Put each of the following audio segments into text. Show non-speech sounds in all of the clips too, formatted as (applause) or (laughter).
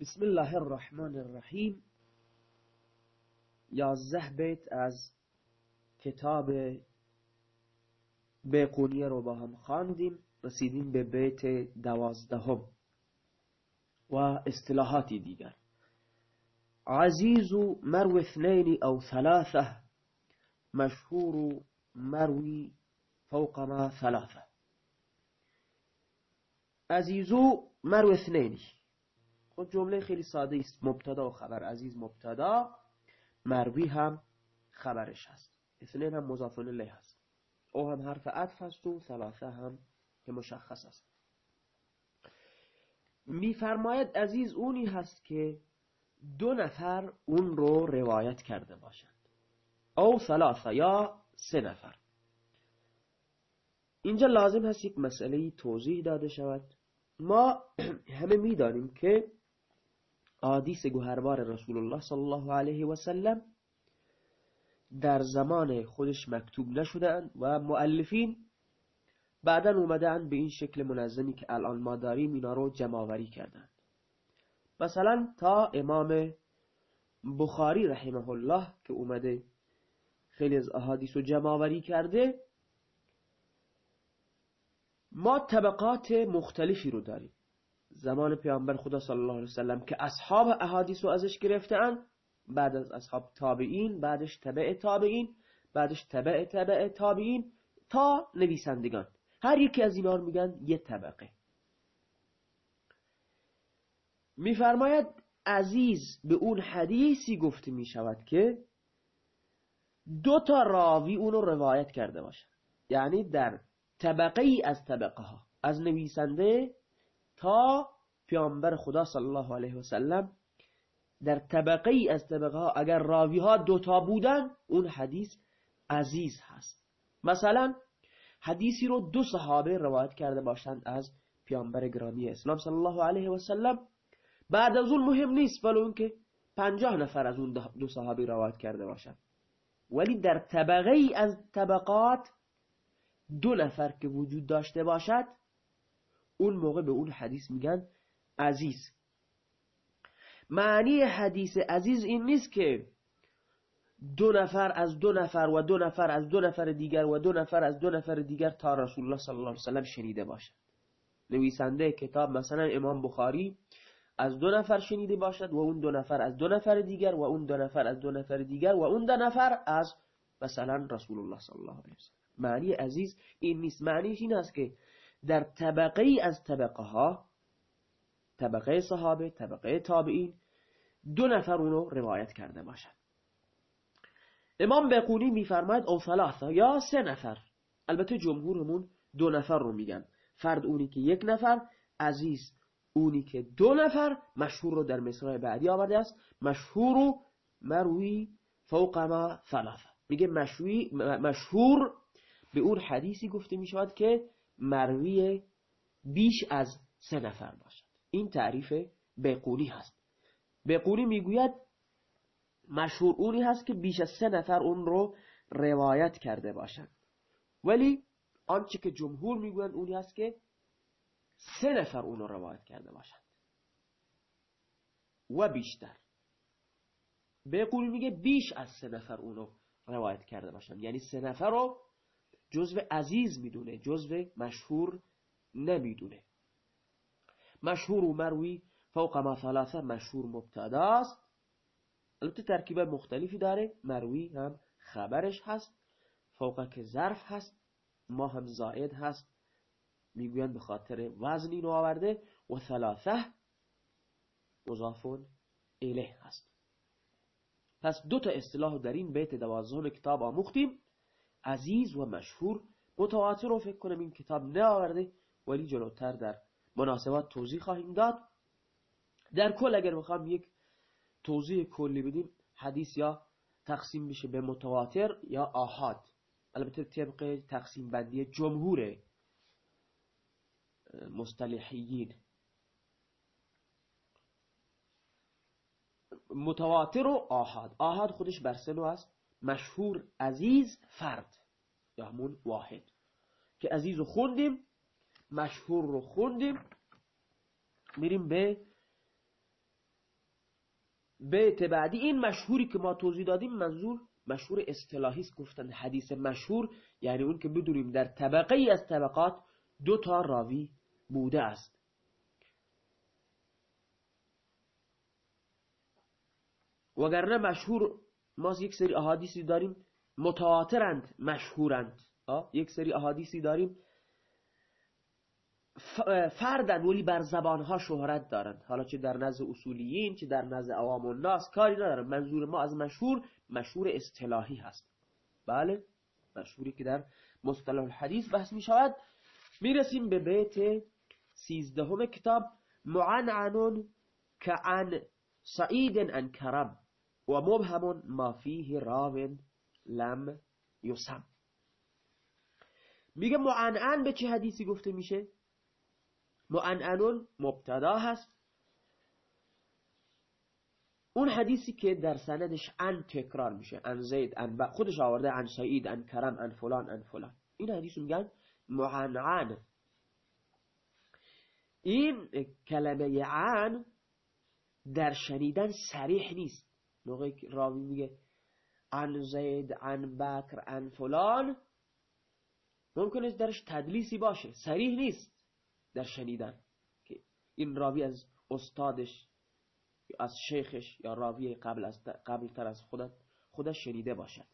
بسم الله الرحمن الرحیم. یازده بیت از کتاب بیقونیه رو با هم خواندیم. رسیدیم به بیت دوازدهم و اصطلاحاتی دیگر. عزیز مرو اثنين أو ثلاثة مشهور مروی فوق ما ثلاثة. عزیزو مرو اثنینی خب جمله خیلی ساده است. مبتدا و خبر عزیز مبتدا. مروی هم خبرش هست. اثنین هم مضاف الیه هست. او هم حرف عطف هست و ثلاثه هم که مشخص است. میفرماید عزیز اونی هست که دو نفر اون رو روایت کرده باشند. او ثلاثه یا سه نفر. اینجا لازم هست یک مسئله توضیح داده شود. ما (clears throat) همه می‌دانیم که آدیس گوهربار رسول الله صلی الله علیه و سلم در زمان خودش مکتوب نشدند و مؤلفین بعدا اومدن به این شکل منظمی که الان ما داریم اینا رو جمعآوری کردند مثلا تا امام بخاری رحمه الله که اومده خیلی از احادیث رو جمعآوری کرده ما طبقات مختلفی رو داریم. زمان پیامبر خدا صلی الله علیه وسلم که اصحاب احادیث رو ازش گرفتن بعد از اصحاب تابعین بعدش تبع تابعین بعدش تبع تبع تابعین تا نویسندگان. هر یکی از اینا رو میگن یه طبقه. میفرماید عزیز به اون حدیثی گفته می‌شود که دو تا راوی اونو روایت کرده باشه یعنی در طبقه ای از طبقه ها از نویسنده تا پیامبر خدا صلی الله علیه و سلم در طبقه ای از طبقه ها اگر راوی ها دوتا بودن اون حدیث عزیز هست. مثلا حدیثی رو دو صحابه روایت کرده باشند از پیامبر گرامی اسلام صلی الله علیه و سلم بعد از اون مهم نیست ولو اینکه پنجاه نفر از اون دو صحابه روایت کرده باشند. ولی در طبقه ای از طبقات دو نفر که وجود داشته باشد اون موقع به اون حدیث میگن عزیز معنی حدیث عزیز این نیست که دو نفر از دو نفر و دو نفر از دو نفر دیگر و دو نفر از دو نفر دیگر تا رسول الله صلی الله علیه وسلم شنیده باشد نویسنده کتاب مثلا امام بخاری از دو نفر شنیده باشد و اون دو نفر از دو نفر دیگر و اون دو نفر از دو نفر دیگر و اون دو نفر از مثلا رسول الله صلی الله علیه وسلم معنی عزیز این نیست معنیش این است که در طبقه ای از طبقه ها طبقه صحابه طبقه تابعین دو نفر اونو روایت کرده باشد امام بقونی میفرماید او ثلاثه یا سه نفر. البته جمهورمون دو نفر رو میگن. فرد اونی که یک نفر عزیز اونی که دو نفر مشهور رو در مصرع بعدی آورده است. مشهور و مروی فوق ما ثلاثه. میگه مشهور به اون حدیثی گفته می شود که مروی بیش از سه نفر باشد. این تعریف بقولی هست. بقولی می‌گوید مشهور اونی هست که بیش از سه نفر اون رو روایت کرده باشند. ولی آنچه که جمهور می‌گویند اونی هست که سه نفر اون رو روایت کرده باشند. و بیشتر. بقولی میگه بیش از سه نفر اون رو روایت کرده باشند. یعنی سه نفر رو جزو عزیز می‌دونه جزو مشهور نمی‌دونه. مشهور و مروی فوق ما ثلاثه مشهور مبتداست البته ترکیب مختلفی داره مروی هم خبرش هست فوق که ظرف هست ما هم زائد هست. می‌گویند به خاطر وزن اینو آورده و ثلاثه مضافون اله هست. پس دو تا اصطلاح در این بیت دوازدهم کتاب آموختیم. عزیز و مشهور. متواتر رو فکر کنم این کتاب نآورده ولی جلوتر در مناسبات توضیح خواهیم داد. در کل اگر بخوام یک توضیح کلی بدیم حدیث یا تقسیم بشه به متواتر یا آحاد. البته طبق تقسیم بندی جمهور مصطلحیین. متواتر و آحاد. آحاد خودش بر است. مشهور عزیز فرد یا همون واحد. که عزیز رو خوندیم مشهور رو خوندیم میریم به بیت بعدی. این مشهوری که ما توضیح دادیم منظور مشهور اصطلاحی است گفتن حدیث مشهور یعنی اون که بدونیم در طبقه ای از طبقات دو تا راوی بوده است. وگرنه مشهور ما یک سری احادیثی داریم متواترند مشهورند. یک سری احادیثی داریم فردن ولی بر زبانها شهرت دارند. حالا چه در نزد اصولیین چه در نزد عوام الناس کاری ندارن منظور ما از مشهور مشهور اصطلاحی هست. بله؟ مشهوری که در مصطلح الحدیث بحث می شود. می‌رسیم به بیت سیزدهم کتاب معنعنون که عن سعید ان کرم و مبهم ما فیه راو لم یسم. میگه معنعن به چه حدیثی گفته میشه؟ معنعنون مبتدا هست. اون حدیثی که در سندش ان تکرار میشه ان زید ان خودش آورده ان سعید ان کرم ان فلان ان فلان. این حدیث میگن معنعن. این کلمه عن در شنیدن سریح نیست. موقعی که راوی میگه ان زید ان بکر ان فلان. ممکنه درش تدلیسی باشه سریح نیست در شنیدن که این راوی از استادش از شیخش یا راوی قبل, از قبل تر از خودت خودش شنیده باشد.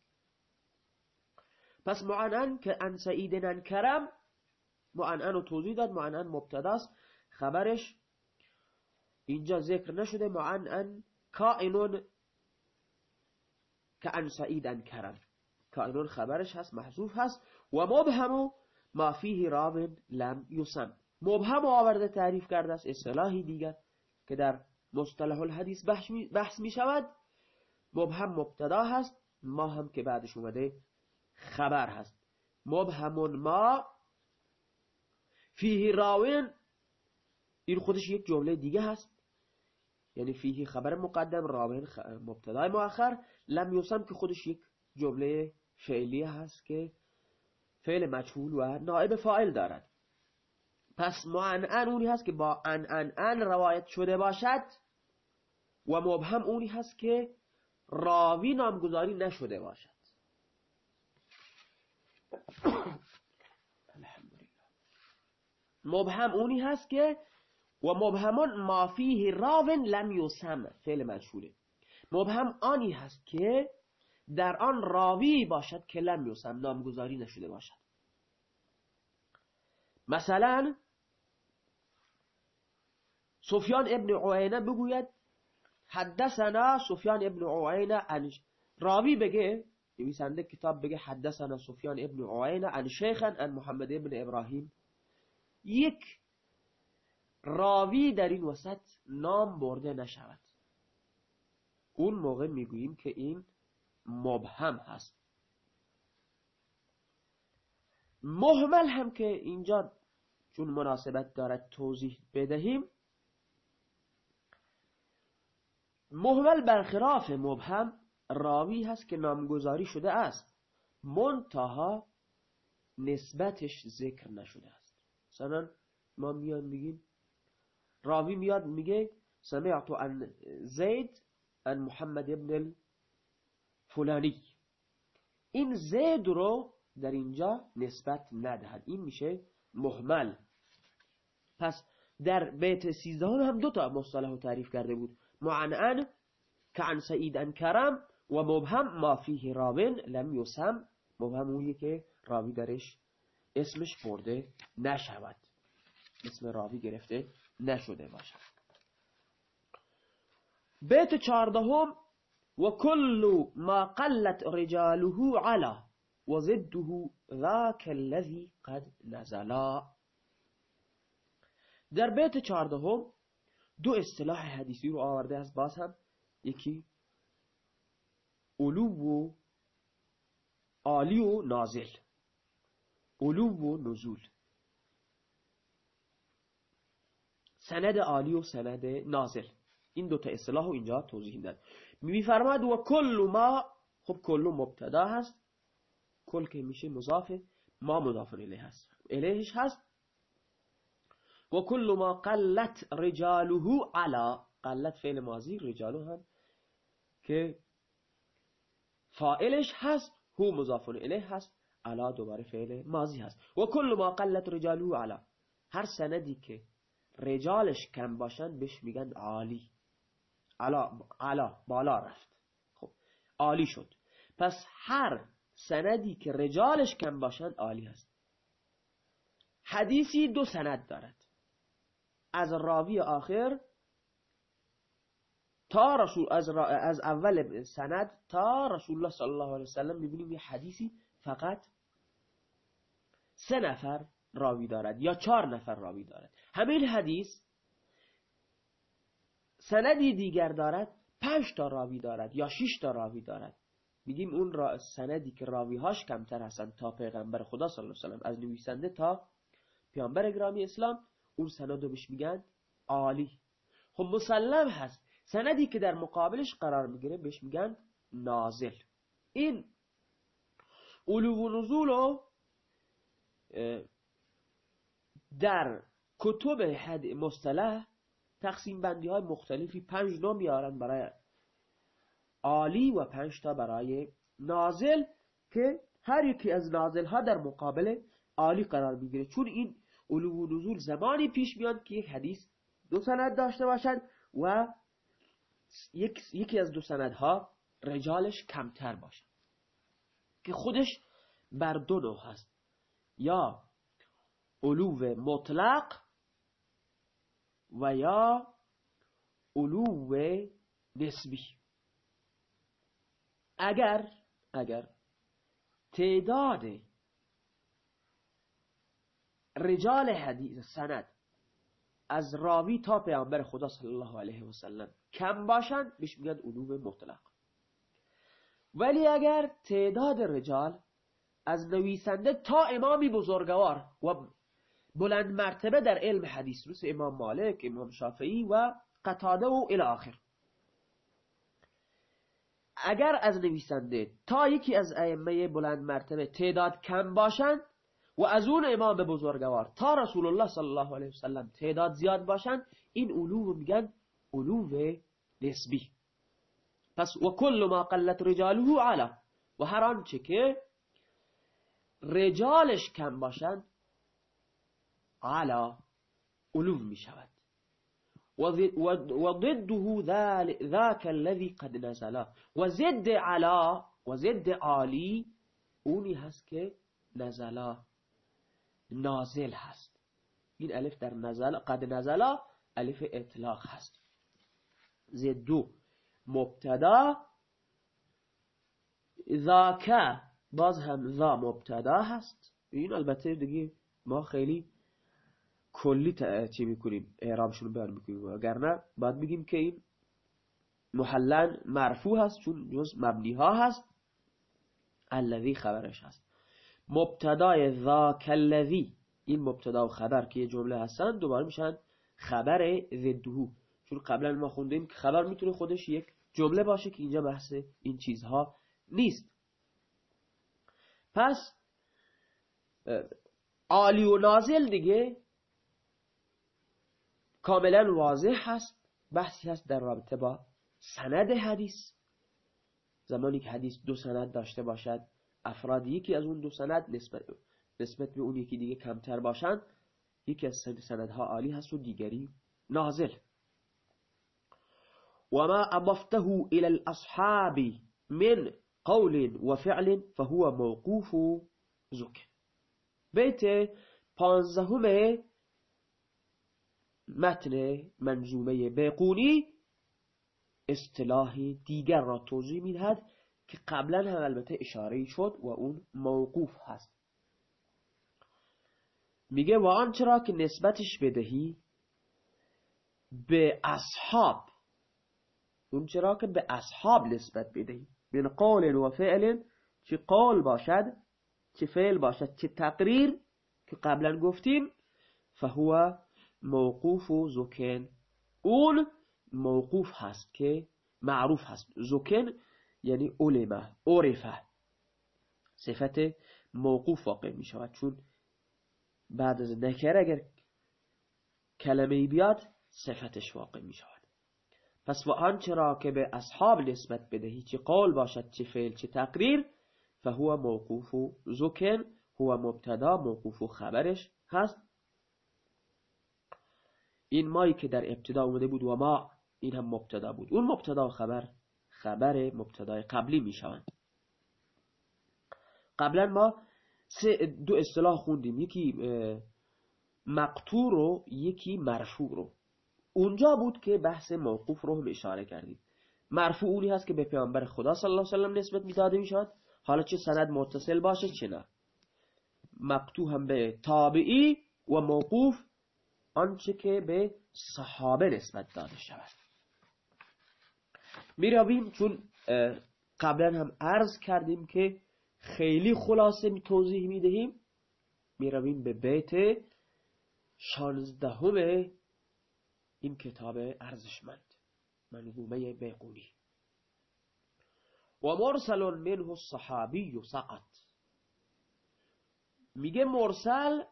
پس معنن که ان سعیدن کرم معنن رو توضیح داد معنن مبتداست خبرش اینجا ذکر نشده معنن کائنون که ان سعیدن کرم کائنون خبرش هست محذوف هست. و مبهم ما فیه راو لم یسم مبهم آورده تعریف کرده است اصطلاحی دیگر که در مصطلح الحدیث بحث می شود. مبهم مبتدا هست ما هم که بعدش اومده خبر هست. مبهم ما فیه راوین این خودش یک جمله دیگه هست. یعنی فیه خبر مقدم راوین مبتدای مؤخر. لم یوسم که خودش یک جمله فعلیه هست که فعل مجهول و نائب فاعل دارد. پس معنعن اونی هست که با ان ان ان روایت شده باشد و مبهم اونی هست که راوی نامگذاری نشده باشد. (coughs) مبهم اونی هست که و مبهمون ما فیه راون لم یسم فعل مجهوله. مبهم آنی هست که در آن راوی باشد که لم یسم نامگذاری نشده باشد. مثلا سفیان ابن عوینه بگوید حدثنا سفیان ابن عوینه عن راوی بگه نویسنده کتاب بگه حدثنا سفیان ابن عوینه عن شیخا عن محمد ابن ابراهیم. یک راوی در این وسط نام برده نشود. اون موقع می‌گوییم که این مبهم هست. محمل هم که اینجا چون مناسبت دارد توضیح بدهیم محول برخلاف مبهم راوی هست که نامگذاری شده است. منتها نسبتش ذکر نشده است. مثلا ما میان میگیم راوی میاد میگه سمعت ان زید ان محمد ابن فلانی این زید رو در اینجا نسبت ندهد. این میشه محمل. پس در بیت سیزده هم دو تا مصطلح تعریف کرده بود. معنعن که عن سعید کرم و مبهم ما فیه راوین لم یسم. مبهم اونی که راوی درش اسمش برده نشود. اسم راوی گرفته نشده باشد. بیت چاردهم و کل ما قلت رجاله علا و ضده ذاک الذي قد نزلا. در بیت چاردهم دو اصطلاح حدیثی رو آورده است باز هم یکی علو و عالی و نازل. علو و نزول. سند عالی و سند نازل این دو تا اصطلاح رو اینجا توضیح داد میفرماد و کل ما خب کل مبتدا هست. کل که میشه مضافه ما مضاف الیه هست. الیهش هست. و کل ما قلت رجاله علا. قلت فعل ماضی رجاله هم که فائلش هست. هو مضاف الیه هست. علا دوباره فعل ماضی هست. و کل ما قلت رجاله علا. هر سندی که رجالش کم باشن بهش میگن عالی. علا, علا بالا رفت. خب عالی شد. پس هر سندی که رجالش کم باشند عالی هست. حدیثی دو سند دارد. از راوی آخر تا رسول از, از اول سند تا رسول الله صلی الله علیه وسلم می‌بینیم یه حدیثی فقط سه نفر راوی دارد یا چهار نفر راوی دارد. همین حدیث سندی دیگر دارد پنج تا راوی دارد یا شش تا راوی دارد. میگیم اون را سندی که راویهاش کمتر هستند تا پیغمبر خدا صلی الله علیه وسلم از نویسنده تا پیامبر گرامی اسلام اون سند رو بهش میگن عالی. خب مسلم هست. سندی که در مقابلش قرار می‌گیره بهش میگن نازل. این علو و نزول در کتب مصطلح تقسیم بندی های مختلفی پنج نوع میارن برای عالی و پنج تا برای نازل که هر یکی از نازل ها در مقابل عالی قرار می‌گیره. چون این علو و نزول زمانی پیش میاد که یک حدیث دو سند داشته باشد و یکی از دو سندها رجالش کمتر باشد که خودش بر دو نوع هست. یا علو مطلق و یا علو نسبی. اگر اگر تعداد رجال حدیث سند از راوی تا پیامبر خدا صلی الله علیه و سلم کم باشند بهش میگن علوم مطلق. ولی اگر تعداد رجال از نویسنده تا امامی بزرگوار و بلند مرتبه در علم حدیث مثل امام مالک امام شافعی و قتاده و الی آخر. اگر از نویسنده تا یکی از ائمه بلند مرتبه تعداد کم باشند و از اون امام بزرگوار تا رسول الله صلی الله علیه وسلم تعداد زیاد باشند این علو میگن علو نسبی. پس و کل ما قلت رجاله علا و هر آنچه که رجالش کم باشند علا علوم می شود و ضده ذاك الذي قد نزلا و ضد علا و ضد عالی اونی هست که نزلا نازل هست. این الف در نزل قد نزلا الف اطلاق هست. زدو مبتدا ذاک باز هم ذا مبتدا هست. این البته دیگه ما خیلی کلی چی می‌کنیم؟ اعرابشون بیان می‌کنیم. وگرنه باید بگیم که این محلن مرفوع هست چون جز مبنی ها هست. الذی خبرش هست. مبتدای ذاک الذی. این مبتدا و خبر که یه جمله هستن دوباره میشن خبر ضدهو چون قبلا ما خوندیم که خبر می‌تونه خودش یک جمله باشه که اینجا بحث این چیزها نیست. پس عالی و نازل دیگه کاملا واضح هست بحثی هست در رابطه با سند حدیث. زمانی که حدیث دو سند داشته باشد افراد یکی از اون دو سند نسبت, نسبت به اون یکی دیگه کمتر باشند یکی از سندها عالی هست و دیگری نازل. وما أضفته إلى الأصحاب من قول وفعل فهو موقوف زك بيت پانزدهم متن منظومه بیقونی اصطلاح دیگر را توضیح می‌دهد که قبلا هم البته اشاره شد و اون موقوف هست. میگه و آنچه را که نسبتش بدهی به اصحاب اون چرا که به اصحاب نسبت بدهی. من قول و فعل چه قول باشد چه فعل باشد چه تقریر که قبلا گفتیم فهو موقوف و زکن. اون موقوف هست که معروف هست. زکن یعنی علمه عرفه. صفت موقوف واقع می شود. چون بعد از نکر اگر کلمه بیاد صفتش واقع می شود. پس و آنچه را که به اصحاب نسبت بدهی چه قول باشد چه فعل چه تقریر فهو موقوف زکن هو مبتدا موقوف و خبرش هست. این مایی که در ابتدا اومده بود و ما این هم مبتدا بود. اون مبتدا و خبر خبر مبتدای قبلی می‌شوند قبلا ما سه دو اصطلاح خوندیم. یکی مقتور و یکی مرفوع رو. اونجا بود که بحث موقوف رو هم اشاره کردیم. مرفوع اونی هست که به پیامبر خدا صلی الله علیه و نسبت می‌داده می‌شد حالا چه سند متصل باشه چه نه. مقتوع هم به تابعی و موقوف آنچه که به صحابه نسبت داده شود. می‌رویم چون قبلا هم عرض کردیم که خیلی خلاصه می توضیح می‌دهیم می‌رویم به بیت شانزدهم این کتاب ارزشمند منظومه بیقونی. و مرسل منه الصحابی سقط. میگه مرسل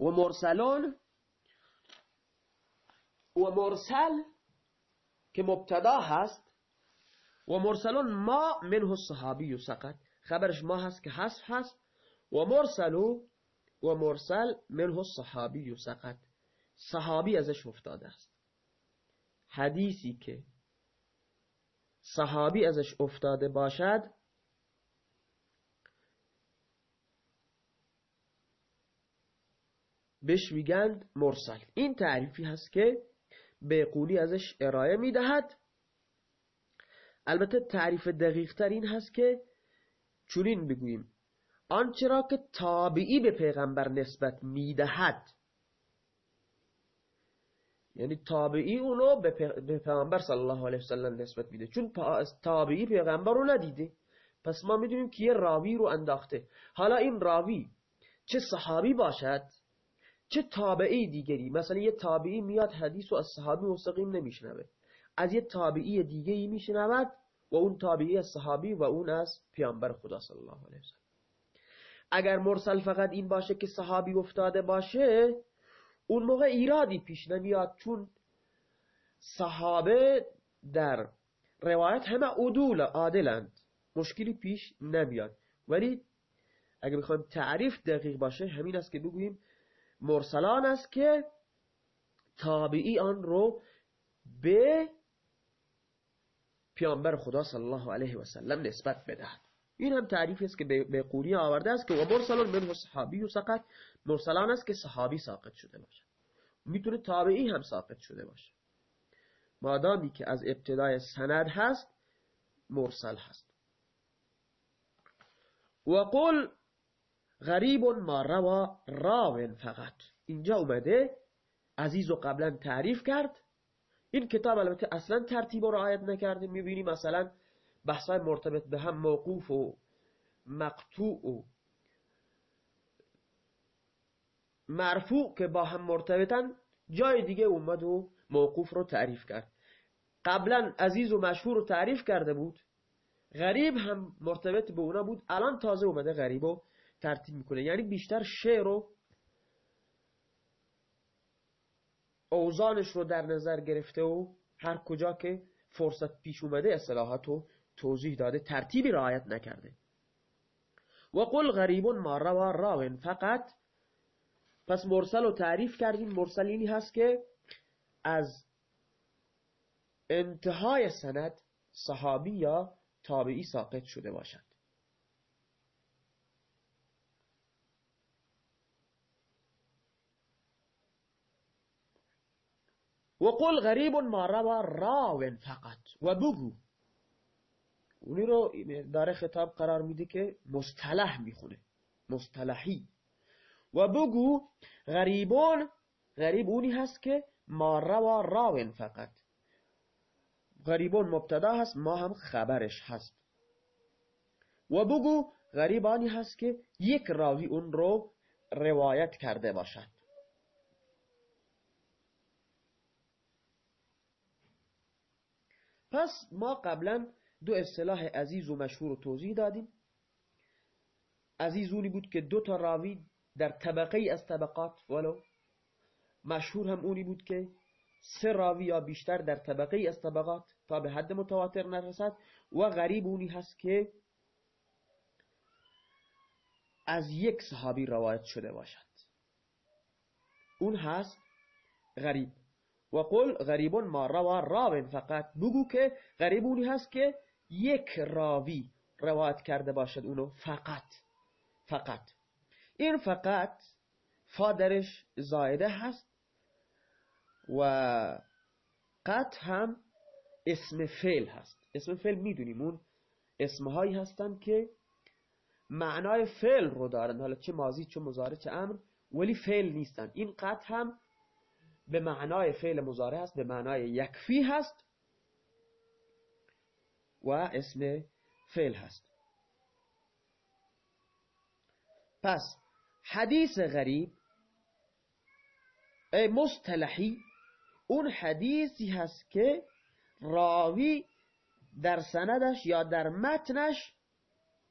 و مرسلون و مرسل که مبتدا هست و مرسلون ما منه الصحابی سقط. خبرش ما هست که حذف هست. و مرسلو و مرسل منه الصحابی سقط. صحابی ازش افتاده است. حدیثی که صحابی ازش افتاده باشد بهش میگند مرسل. این تعریفی هست که بیقونی ازش ارائه می‌دهد. البته تعریف دقیق تر این هست که چونین بگوییم. آنچه را که تابعی به پیغمبر نسبت می‌دهد یعنی تابعی اونو به پیغمبر صلی الله علیه وسلم نسبت میده. چون تابعی پیغمبر رو ندیده. پس ما می‌دونیم که یه راوی رو انداخته. حالا این راوی چه صحابی باشد؟ چه تابعی دیگری؟ مثلا یه تابعی میاد حدیث و از صحابی مستقیم نمیشنوه. از یه تابعی دیگری میشنود و اون تابعی از صحابی و اون از پیامبر خدا صلی الله علیه وسلم اگر مرسل فقط این باشه که صحابی افتاده باشه اون موقع ایرادی پیش نمیاد چون صحابه در روایت همه عدول عادلند. مشکلی پیش نمیاد. ولی اگه بخوایم تعریف دقیق باشه همین است که بگوییم مرسلان است که تابعی آن رو به پیامبر خدا صلی الله علیه و سلم نسبت بدهد. این هم تعریفی است که به قولی آورده است که و مرسلان من صحابی و سقط. مرسلان است که صحابی ساقط شده باشه می‌تونه تابعی هم ساقط شده باشه. مادامی که از ابتدای سند هست مرسل هست. و قل غریب ما روا راون فقط. اینجا اومده عزیز و قبلا تعریف کرد. این کتاب البته اصلا ترتیب و رعایت نکرده. می‌بینی مثلا بحثای مرتبط به هم موقوف و مقطوع و مرفوع که با هم مرتبطن جای دیگه اومد و موقوف رو تعریف کرد. قبلا عزیز و مشهور رو تعریف کرده بود. غریب هم مرتبط به اونا بود. الان تازه اومده غریب رو ترتیب می‌کنه. یعنی بیشتر شعر رو اوزانش رو در نظر گرفته و هر کجا که فرصت پیش اومده اصلاحات رو توضیح داده ترتیبی رعایت نکرده. و قل غریبون ما روا راون فقط پس مرسل رو تعریف کردیم. مرسل اینی هست که از انتهای سند صحابی یا تابعی ساقط شده باشد و قل غریب ما روا راون فقط. و بگو اونی رو داره خطاب قرار میده که مصطلح می‌خونه. مصطلحی. و بگو غریبون. غریب اونی هست که ما روا راون فقط. غریبون مبتدا هست ما هم خبرش هست. و بگو غریبانی هست که یک راوی اون رو روایت کرده باشد. پس ما قبلا دو اصطلاح عزیز و مشهور رو توضیح دادیم. عزیز اونی بود که دو تا راوی در طبقه از طبقات ولو. مشهور هم اونی بود که سه راوی یا بیشتر در طبقه از طبقات تا به حد متواتر نرسد. و غریب اونی هست که از یک صحابی روایت شده باشد. اون هست غریب. و قل غریبون ما روا راو فقط بگو که غریب اونی هست که یک راوی روایت کرده باشد اونو فقط فقط. این فقط فادرش زایده هست و قط هم اسم فعل هست. اسم فعل می‌دونیم اون اسمهایی هستن که معنای فعل رو دارن. حالا چه ماضی چه مزاره چه امر ولی فعل نیستن. این قط هم به معنای فعل مزاره هست به معنای یکفی هست و اسم فعل هست. پس حدیث غریب مصطلحی اون حدیثی هست که راوی در سندش یا در متنش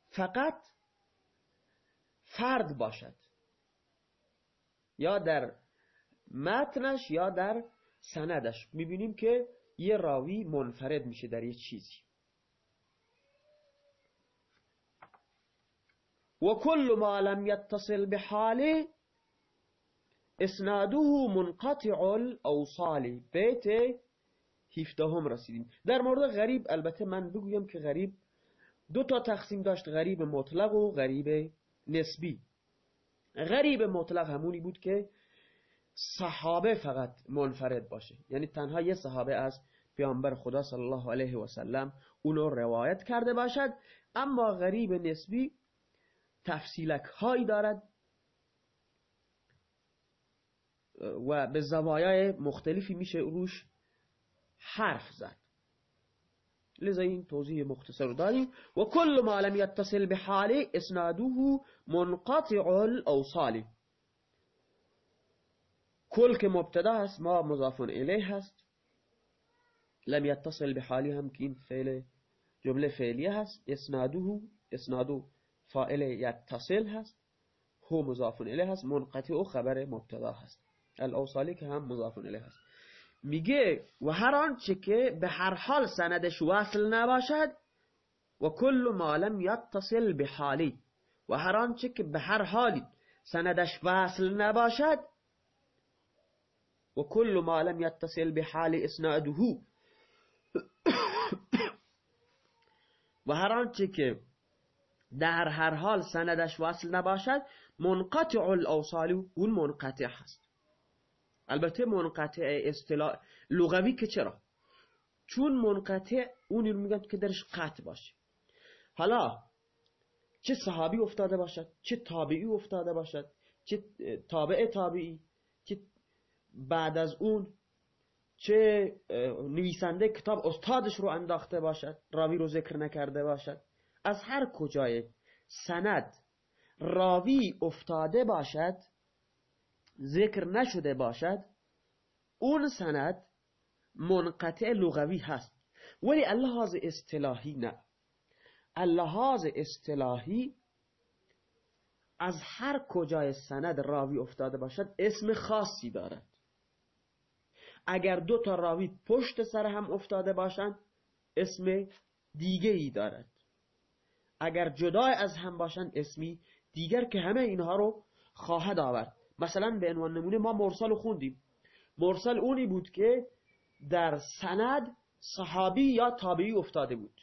فقط فرد باشد یا در متنش یا در سندش. می‌بینیم که یه راوی منفرد میشه در یه چیزی. و کل ما لم يتصل بحاله اسناده منقطع الاوصال. بیت هم رسیدیم. در مورد غریب البته من بگویم که غریب دو تا تقسیم داشت غریب مطلق و غریب نسبی. غریب مطلق همونی بود که صحابه فقط منفرد باشه. یعنی تنها یه صحابه از پیامبر خدا صلی الله علیه و سلم اونو روایت کرده باشد. اما غریب نسبی تفصیلک هایی دارد و به زوایای مختلفی میشه روش حرف زد. لذا این توضیح مختصر داریم. و کل ما لم يتصل بحاله اسناده منقطع الاوصال. کل که مبتدا هست ما مضاف الیه هست. لم يتصل بحاله هم که این فعل جمله فعلیه هست. اسناده اسنادو فاعل یتصل هست. هو مضاف الیه هست. منقطع و خبر مبتدا هست. الاوصالی که هم مضاف الیه هست. میگه و هر آنچه که به هر حال سندش وصل نباشد و کل ما لم یتصل به حالی و هر آنچه که به هر حالی سندش وصل نباشد و کل ما لم یتصل به حال اسناده (coughs) و هر آنچه که در هر حال سندش وصل نباشد منقطع الاوصال اون منقطع هست. البته منقطع اصطلاح لغوی که چرا؟ چون منقطع اونی رو میگن که درش قطع باشه. حالا چه صحابی افتاده باشد چه تابعی افتاده باشد چه تابع تابعی چه بعد از اون چه نویسنده کتاب استادش رو انداخته باشد راوی رو ذکر نکرده باشد. از هر کجای سند راوی افتاده باشد ذکر نشده باشد اون سند منقطع لغوی هست. ولی اللحاظ اصطلاحی نه. اللحاظ اصطلاحی از هر کجای سند راوی افتاده باشد اسم خاصی دارد. اگر دو تا راوی پشت سر هم افتاده باشند اسم دیگه ای دارد. اگر جدای از هم باشند اسمی دیگر که همه اینها رو خواهد آورد. مثلا به عنوان نمونه ما مرسل خوندیم. مرسل اونی بود که در سند صحابی یا تابعی افتاده بود.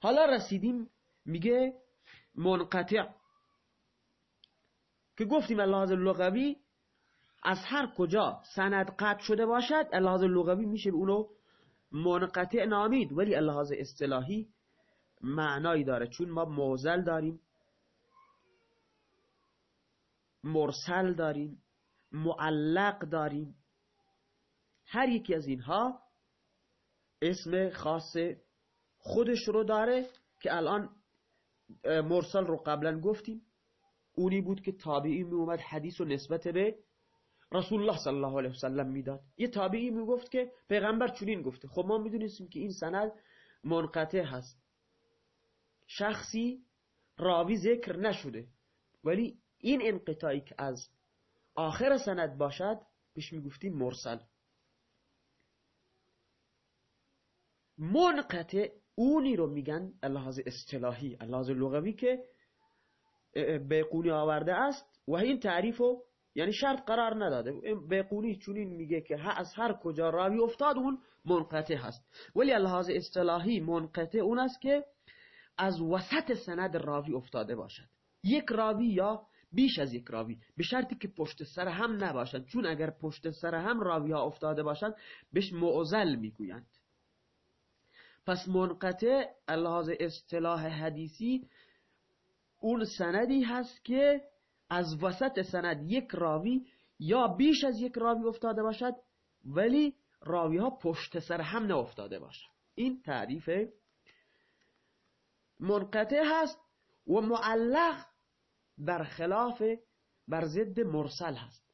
حالا رسیدیم میگه منقطع. که گفتیم اللحاظ لغوی از هر کجا سند قطع شده باشد اللحاظ لغوی میشه به اونو منقطع نامید. ولی اللحاظ اصطلاحی معنایی داره. چون ما موزل داریم مرسل داریم معلق داریم. هر یکی از اینها اسم خاص خودش رو داره که الان مرسل رو قبلا گفتیم. اونی بود که تابعی می اومد حدیث و نسبت به رسول الله صلی الله علیه وسلم می‌داد. یه تابعی می گفت که پیغمبر چنین گفته. خب ما می‌دونستیم که این سند منقطع هست. شخصی راوی ذکر نشده. ولی این انقطاعی که از آخر سند باشد بهش می‌گفتیم مرسل. منقطع اونی رو میگن لحاظ اصطلاحی لحاظ لغوی که بیقونی آورده است و این تعریف رو یعنی شرط قرار نداده. بیقونی چونین میگه که از هر کجا راوی افتاد اون منقطع هست. ولی لحاظ اصطلاحی منقطع اون است که از وسط سند راوی افتاده باشد. یک راوی یا بیش از یک راوی به شرطی که پشت سر هم نباشد. چون اگر پشت سر هم راوی ها افتاده باشند بهش معزل می‌گویند. پس منقطع لحاظ اصطلاح حدیثی اون سندی هست که از وسط سند یک راوی یا بیش از یک راوی افتاده باشد ولی راوی ها پشت سر هم افتاده باشد. این تعریف منقطع هست و معلق برخلاف بر ضد مرسل هست.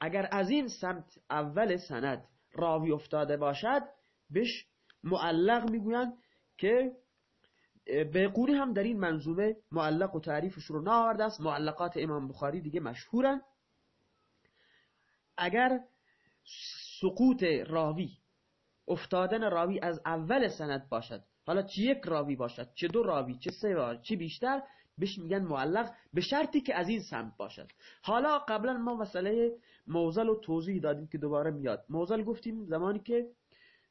اگر از این سمت اول سند راوی افتاده باشد بهش معلق می‌گویند که بیقونی هم در این منظومه معلق و تعریفش رو ناورده است. معلقات امام بخاری دیگه مشهورن. اگر سقوط راوی افتادن راوی از اول سند باشد حالا چه یک راوی باشد چه دو راوی چه سه راوی چه بیشتر بهش میگن معلق به شرطی که از این سمت باشد. حالا قبلا ما مسئله موزل و توضیح دادیم که دوباره میاد. موزل گفتیم زمانی که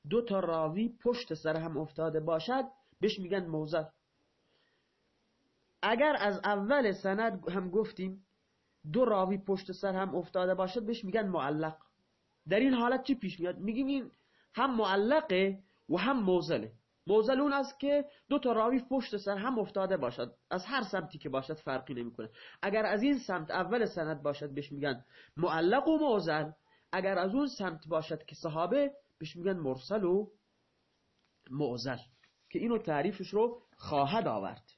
دو تا راوی پشت سر هم افتاده باشد بهش میگن موزل اگر از اول سند هم گفتیم دو راوی پشت سر هم افتاده باشد بهش میگن معلق. در این حالت چی پیش میاد؟ میگیم این هم معلقه و هم موزله. موزل اون است که دو تا راوی پشت سر هم افتاده باشد. از هر سمتی که باشد فرقی نمی‌کنه. اگر از این سمت اول سند باشد بهش میگن معلق و موزل. اگر از اون سمت باشد که صحابه بهش میگن مرسل و معزل که اینو تعریفش رو خواهد آورد.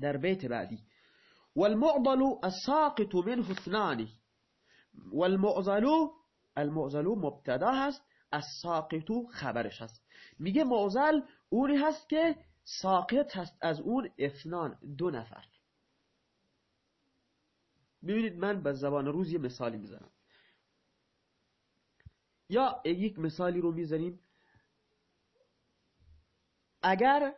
در بیت بعدی. والمعضل الساقط منه اثنان. والمعضل المعضل مبتدا هست الساقط خبرش هست. میگه معضل اونی هست که ساقط هست از اون اثنان دو نفر. ببینید من به زبان روز یه مثالی می‌زنم. یا یک مثالی رو می‌زنیم. اگر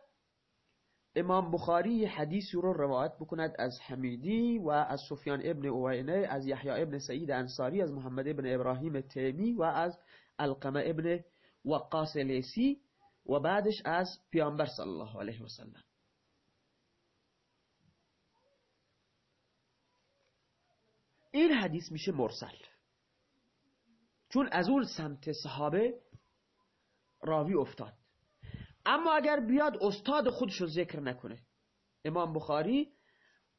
امام بخاری حدیثی رو روایت بکند از حمیدی و از سفیان ابن اوینه از یحیی ابن سعید انصاری از محمد ابن ابراهیم تیمی و از القمه ابن وقاس لیسی و بعدش از پیامبر صلی الله علیه وسلم. این حدیث میشه مرسل. چون از اون سمت صحابه راوی افتاد. اما اگر بیاد استاد خودش رو ذکر نکنه. امام بخاری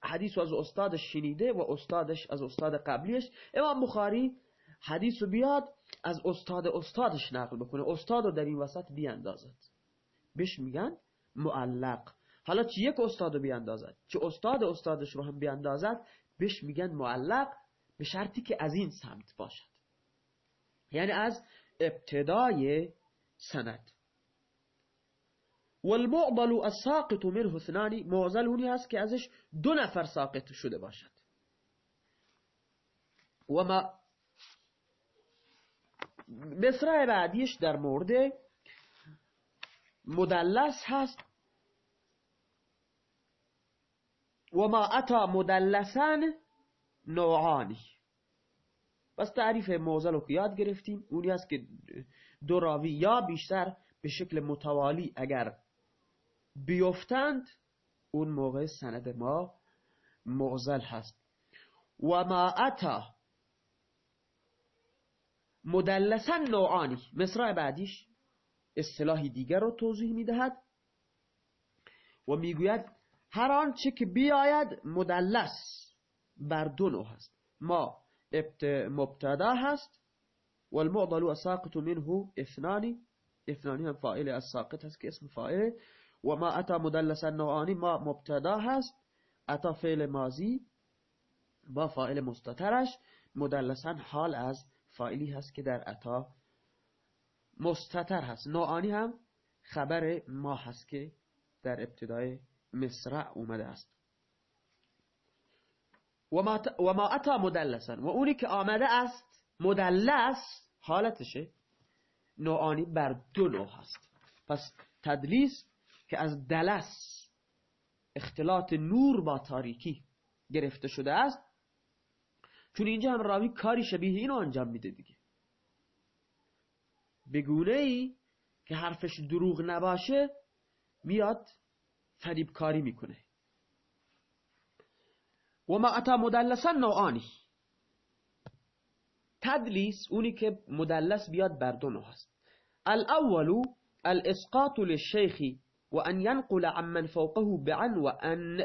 حدیث از استادش شنیده و استادش از استاد قبلیش. امام بخاری حدیث بیاد از استاد استادش نقل بکنه. استاد رو در این وسط بیاندازد. بهش میگن معلق. حالا چه یک استاد رو بیاندازد؟ چه استاد استادش رو هم بیاندازد بهش میگن معلق به شرطی که از این سمت باشد. یعنی از ابتدای سند. والمعضل الساقط منه اثنان معضل اونی هست که ازش دو نفر ساقط شده باشد. و ما مصرع بعدیش در مورد مدلس هست. و ما اتا مدلسان نوعانی. پس تعریف موزل رو که یاد گرفتیم اونی هست که دو راوی یا بیشتر به شکل متوالی اگر بیفتند اون موقع سند ما معزل هست. و ما اتا مدلسا نوعانی مصرع بعدیش اصطلاحی دیگر رو توضیح می‌دهد و می‌گوید هر آنچه که بیاید مدلس بر دو نوع هست. ما مبتدا هست والمعضل ساقط منه اثنانی اثنانی هم فائل از ساقط هست که اسم فائل و ما اتا مدلسا نوعانی ما مبتدا هست. اتا فعل مازی با فائل مستترش. مدلسا حال از فائلی هست که در اتا مستتر هست. نوعانی هم خبر ما هست که در ابتدای مصرع اومده است. و ما اتا مدلسن و اونی که آمده است مدلس حالتشه. نوعانی بر دو نوع هست. پس تدلیس که از دلس اختلاط نور با تاریکی گرفته شده است چون اینجا هم راوی کاری شبیه اینو انجام میده دیگه. بگونه ای که حرفش دروغ نباشه میاد فریب کاری می‌کنه. و ما اتا مدلسا نوعانی. تدلیس اونی که مدلس بیاد بر دو نوع هست الاول الاسقاط للشيخ وان ينقل عمن فوقه بعن وان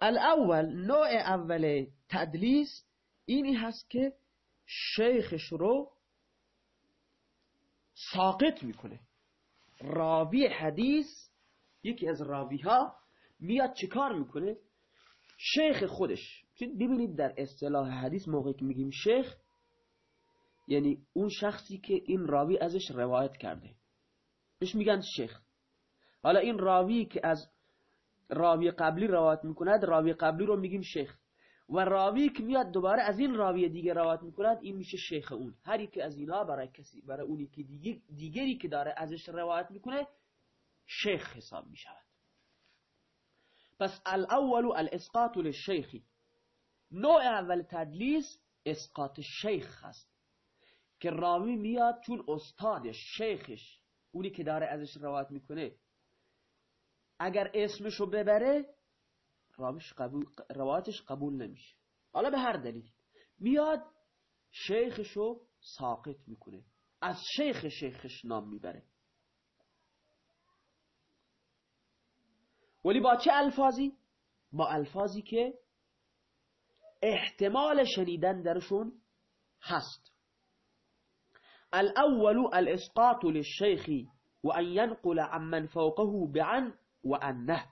الاول نوع اول تدلیس اینی هست که شیخش رو ساقط می‌کنه. راوی حدیث یکی از راوی ها میاد چیکار می‌کنه؟ شیخ خودش. ببینید در اصطلاح حدیث موقعی که میگیم شیخ یعنی اون شخصی که این راوی ازش روایت کرده. بهش میگن شیخ. حالا این راوی که از راوی قبلی روایت می‌کند راوی قبلی رو میگیم شیخ. و راوی که میاد دوباره از این راوی دیگه روایت می‌کند این میشه شیخ اون. هر که از اینا برای کسی برای اونی که دیگری که داره ازش روایت می‌کنه شیخ حساب می‌شود. پس الاول الاسقاط للشیخی نوع اول تدلیس اسقاط شیخ هست. که راوی میاد چون استادش شیخش. اونی که داره ازش روایت می‌کنه اگر اسمشو ببره روایتش قبول نمیشه. حالا به هر دلیل. میاد شیخشو ساقط می‌کنه. از شیخ شیخش نام می‌بره. ولی با چه الفاظی؟ با الفاظی که احتمال شنیدن درشون هست. الاول الاسقاط للشيخ وان ينقل عمن فوقه بعن وانه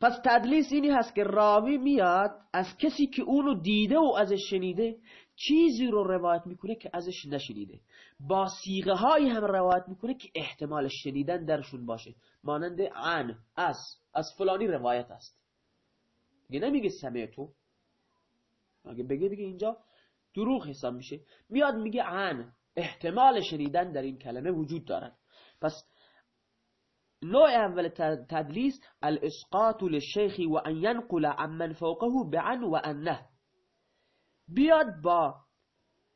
پس تدلیس اینی هست که راوی میاد از کسی که اونو دیده و ازش شنیده چیزی رو روایت می‌کنه که ازش نشنیده. با سیغه های هم روایت می‌کنه که احتمال شنیدن درشون باشه. مانند عن از از فلانی روایت است. دیگه نمیگه سمعتو. اگه بگه دیگه اینجا دروغ حساب میشه. میاد میگه عن احتمال شنیدن در این کلمه وجود دارد. پس نوع اول تدلیس الاسقاط للشیخ و ان ینقل عمن فوقه بعن و انه. بیاد با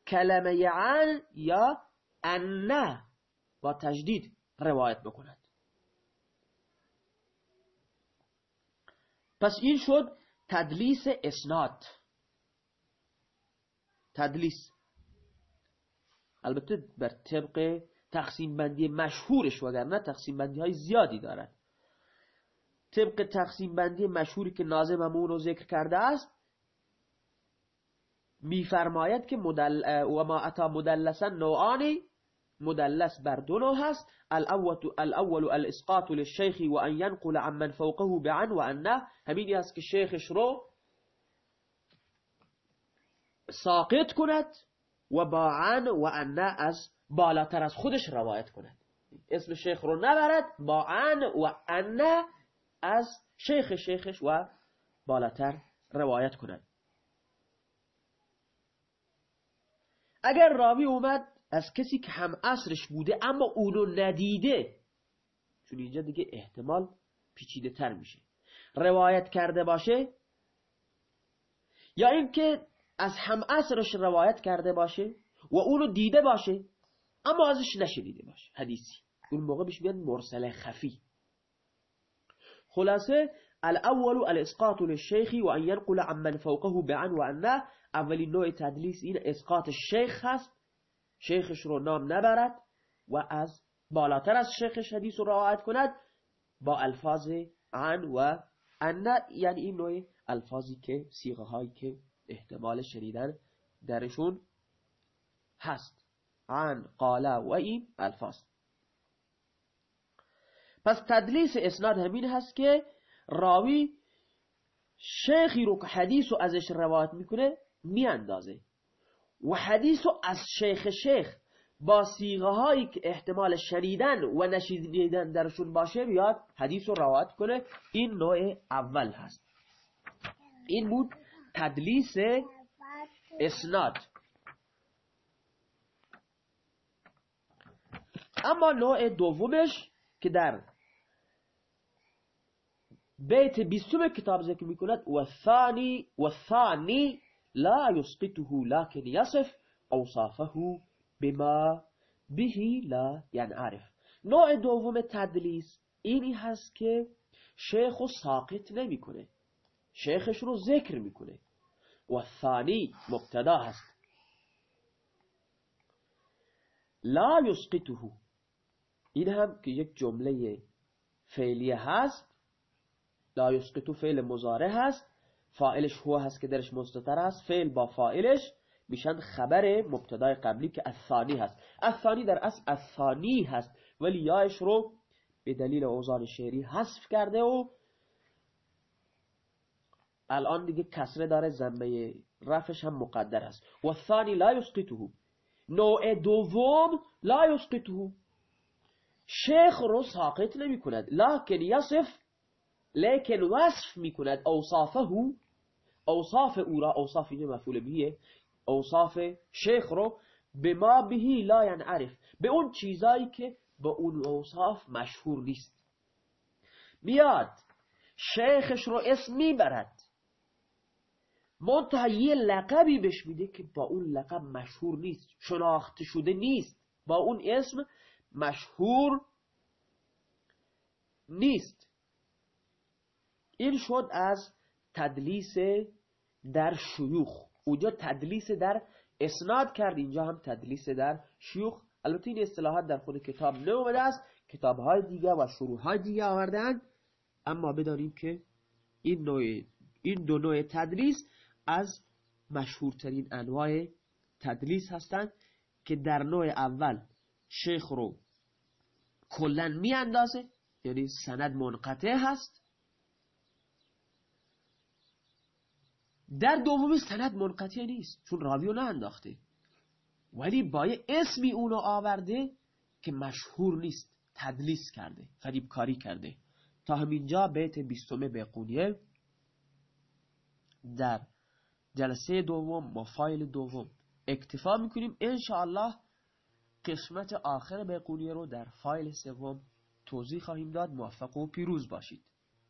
کلمه عن یا انه با تجدید روایت بکند. پس این شد تدلیس اسناد. تدلیس. البته بر طبق تقسیم بندی مشهورش وگرنه تقسیم بندی های زیادی دارد طبق تقسیم بندی مشهوری که نازم همون رو ذکر کرده است میفرماید که مدل و ما اتا مدلسا نوعانی مدلس بر دو نوع هست. الاول الاسقاط للشیخ و ان عمن فوقه بعن و انه. همینی است که شیخش رو ساقط کند و با عن و انه از بالاتر از خودش روایت کند. اسم شیخ رو نبرد با عن و انه از شیخ شیخش و بالاتر روایت کند. اگر راوی اومد از کسی که هم اصرش بوده اما اونو ندیده چون اینجا دیگه احتمال پیچیده تر میشه. روایت کرده باشه یا اینکه از هم اصرش روایت کرده باشه و اونو دیده باشه اما ازش نشنیده باشه. حدیثی. اون موقع بهش میگن مرسل خفی. خلاصه الاول الاسقاط للشيخ وان ينقل عمن فوقه بعن وانه اولین نوع تدلیس این اسقاط شیخ هست. شیخش رو نام نبرد و از بالاتر از شیخش حدیث رو رعایت کند با الفاظ عن و ان یعنی این نوع الفاظی که سیغه هایی که احتمال شنیدن درشون هست. عن قال و این الفاظ. پس تدلیس اسناد همین هست که راوی شیخی رو که حدیث رو ازش روایت می‌کنه میاندازه. و حدیث رو از شیخ شیخ با سیغه هایی که احتمال شنیدن و نشیدن درشون باشه بیاد حدیث رو روایت کنه. این نوع اول هست. این بود تدلیس اسناد اما نوع دومش که در بیت بیستم کتاب ذکر می‌کند و ثانی و ثانی لا يسقطه لكن يصف اوصافه بما بهی لا ینعرف. نوع دوم تدلیس اینی هست که شیخ و ساقط نمی‌کنه. شیخش رو ذکر می‌کنه. و ثانی مبتدا هست. لا یسقطه. این هم که یک جمله فعلیه هست. لا یسقطو فعل مزاره هست. فائلش هو هست که درش مستتر هست فعل با فائلش میشن خبر مبتدای قبلی که الثانی هست. الثانی در اصل الثانی هست ولی یایش رو به دلیل اوزان شعری حذف کرده و الان دیگه کسره داره زنبه رفش هم مقدر هست و ثانی لا یسقطه. نوع دوم لا یسقطه. شیخ رو ساقط نمی کند. لکن یصف لیکن وصف می کند. اوصافه اوصاف او را اوصاف اینه مفعول بیه اوصاف شیخ رو به ما بهی لا ینعرف. به اون چیزایی که با اون اوصاف مشهور نیست. میاد. شیخش رو اسم می‌برد. منتها یه لقبی بهش میده که با اون لقب مشهور نیست شناخته شده نیست. با اون اسم مشهور نیست. این شد از تدلیس در شیوخ. اونجا تدلیس در اسناد کرد اینجا هم تدلیس در شیوخ. البته این اصطلاحات در خود کتاب نومده است. کتاب های دیگه و شروع های دیگه آوردن. اما بدانیم که این نوع این دو نوع تدلیس از مشهورترین انواع تدلیس هستند که در نوع اول شیخ رو کلا می اندازه یعنی سند منقطع هست. در دومی سند منقطع نیست چون راوی نه انداخته ولی با اسمی اونو آورده که مشهور نیست تدلیس کرده کاری کرده. تا همینجا بیت بیستم بیقونیه در جلسه دوم با فایل دوم. اکتفا می‌کنیم. انشاءالله قسمت آخر بیقونیه رو در فایل سوم توضیح خواهیم داد. موفق و پیروز باشید.